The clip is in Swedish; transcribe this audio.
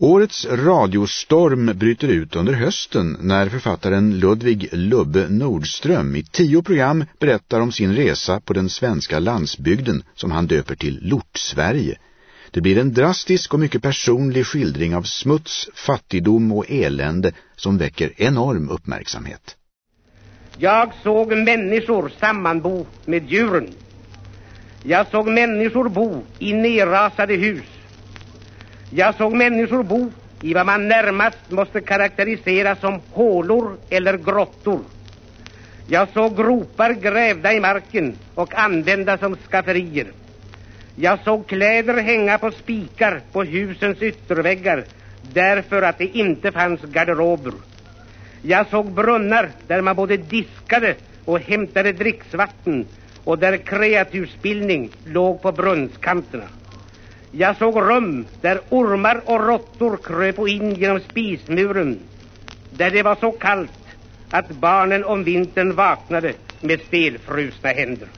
Årets radiostorm bryter ut under hösten när författaren Ludvig Lubbe Nordström i tio program berättar om sin resa på den svenska landsbygden som han döper till Lort-Sverige. Det blir en drastisk och mycket personlig skildring av smuts, fattigdom och elände som väcker enorm uppmärksamhet. Jag såg människor sammanbo med djuren. Jag såg människor bo i nerrasade hus. Jag såg människor bo i vad man närmast måste karakterisera som hålor eller grottor. Jag såg gropar grävda i marken och använda som skafferier. Jag såg kläder hänga på spikar på husens ytterväggar därför att det inte fanns garderober. Jag såg brunnar där man både diskade och hämtade dricksvatten och där kreatursbildning låg på brunnskanterna. Jag såg rum där ormar och råttor kröp in genom spismuren, där det var så kallt att barnen om vintern vaknade med stelfrusna händer.